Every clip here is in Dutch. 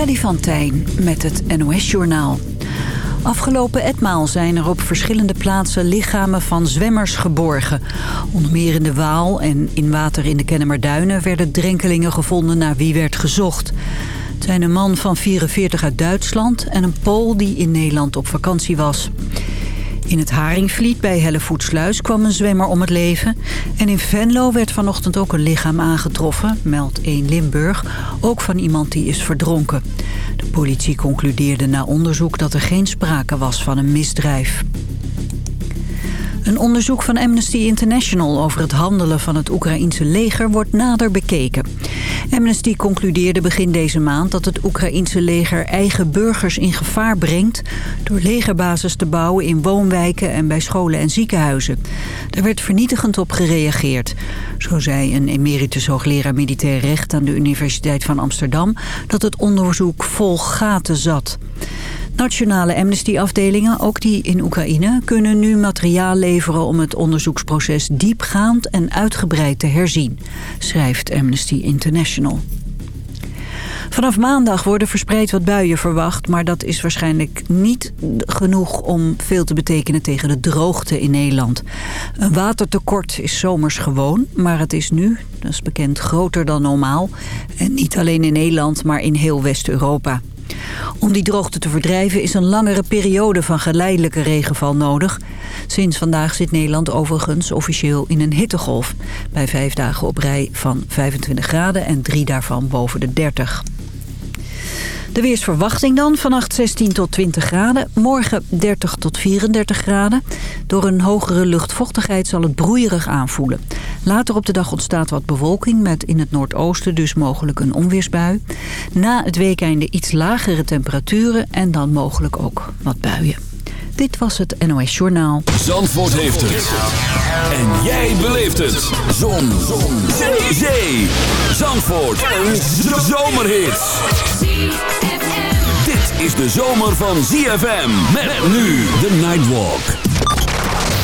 Freddy van Tijn met het NOS-journaal. Afgelopen etmaal zijn er op verschillende plaatsen lichamen van zwemmers geborgen. Onder meer in de Waal en in water in de Kennemerduinen werden drenkelingen gevonden naar wie werd gezocht. Het zijn een man van 44 uit Duitsland en een Pool die in Nederland op vakantie was. In het Haringvliet bij Hellevoetsluis kwam een zwemmer om het leven. En in Venlo werd vanochtend ook een lichaam aangetroffen, meldt 1 Limburg. Ook van iemand die is verdronken. De politie concludeerde na onderzoek dat er geen sprake was van een misdrijf. Een onderzoek van Amnesty International over het handelen van het Oekraïense leger wordt nader bekeken. Amnesty concludeerde begin deze maand dat het Oekraïense leger eigen burgers in gevaar brengt... door legerbases te bouwen in woonwijken en bij scholen en ziekenhuizen. Daar werd vernietigend op gereageerd. Zo zei een emeritus hoogleraar militair recht aan de Universiteit van Amsterdam... dat het onderzoek vol gaten zat. Nationale Amnesty-afdelingen, ook die in Oekraïne, kunnen nu materiaal leveren om het onderzoeksproces diepgaand en uitgebreid te herzien, schrijft Amnesty International. Vanaf maandag worden verspreid wat buien verwacht... maar dat is waarschijnlijk niet genoeg om veel te betekenen tegen de droogte in Nederland. Een watertekort is zomers gewoon, maar het is nu, dat is bekend, groter dan normaal. En niet alleen in Nederland, maar in heel West-Europa. Om die droogte te verdrijven is een langere periode van geleidelijke regenval nodig. Sinds vandaag zit Nederland overigens officieel in een hittegolf. Bij vijf dagen op rij van 25 graden en drie daarvan boven de 30. De weersverwachting dan, vannacht 16 tot 20 graden. Morgen 30 tot 34 graden. Door een hogere luchtvochtigheid zal het broeierig aanvoelen. Later op de dag ontstaat wat bewolking met in het noordoosten dus mogelijk een onweersbui. Na het weekeinde iets lagere temperaturen en dan mogelijk ook wat buien. Dit was het NOS Journaal. Zandvoort heeft het. En jij beleeft het. Zon. Zon. Zee. Zee. Zandvoort. Een zomerhit. Dit is de zomer van ZFM. Met nu de Nightwalk.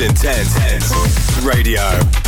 Intense Radio.